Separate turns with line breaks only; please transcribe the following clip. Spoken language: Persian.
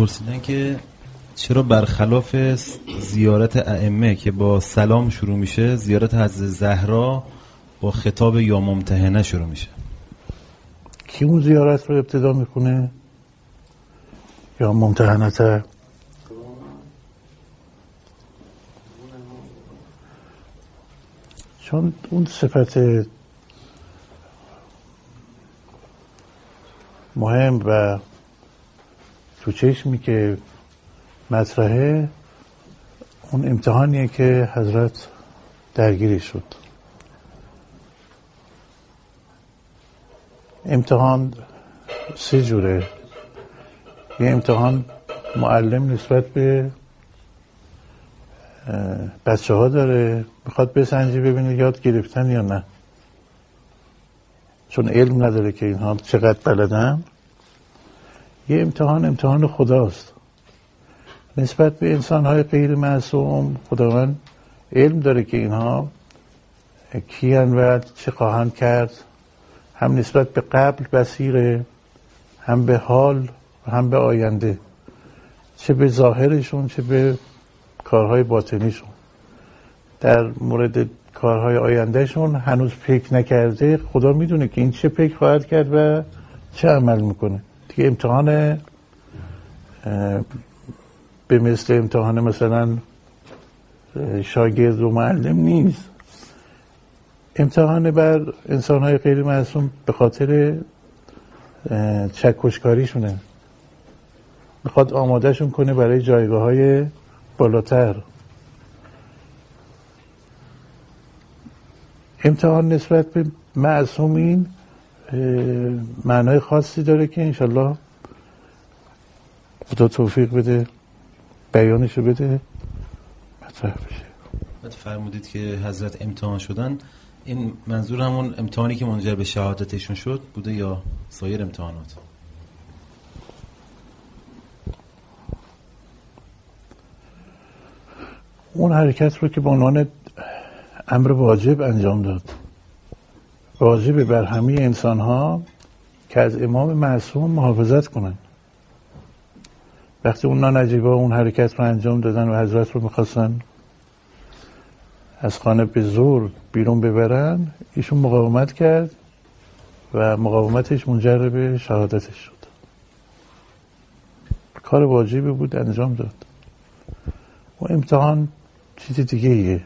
پرسیدن که چرا برخلاف زیارت ائمه که با سلام شروع میشه زیارت حضرت زهرا با خطاب یا ممتحنه شروع میشه؟
کی اون زیارت رو ابتدا می‌کنه یا ممتحنته چون اون صفت مهم و تو چشمی که مطرحه اون امتحانیه که حضرت درگیری شد. امتحان سه جوره. یه امتحان معلم نسبت به بچه ها داره. می‌خواد بسنجی ببینه یاد گرفتن یا نه. چون علم نداره که اینها چقدر بلدن. یه امتحان امتحان خداست. نسبت به انسان های غیر معصوم خداوند علم داره که اینها کیان و چه خواهند کرد. هم نسبت به قبل بسیره هم به حال و هم به آینده. چه به ظاهرشون چه به کارهای باطنیشون. در مورد کارهای آیندهشون هنوز فکر نکرده خدا می‌دونه که این چه فکر خواهد کرد و چه عمل می‌کنه. دیگه امتحان به مثل امتحان مثلا شاگرد و معلم نیست. امتحان بر انسان های غیر معصوم به خاطر چکشکاریشونه. می‌خواد آمادهشون کنه برای جایگاه های بالاتر. امتحان نسبت به معصومین معنای خاصی داره که انشالله خدا توفیق بده بیانشو بده مطرح بشه.
بعد فرمودید که حضرت امتحان شدن. این منظور همون امتحانی که منجر به شهادتشون شد بوده یا سایر امتحانات؟
اون حرکت رو که به عنوان امر واجب انجام داد. واجب بر همه انسان ها که از امام معصوم محافظت کنن. وقتی اون نجیبا اون حرکت رو انجام دادن و حضرت رو می‌خواستن از خانه به زور بیرون ببرن ایشون مقاومت کرد و مقاومتش منجر به شهادتش شد. کار واجبی بود انجام داد. و امتحان چیز دیگه ایه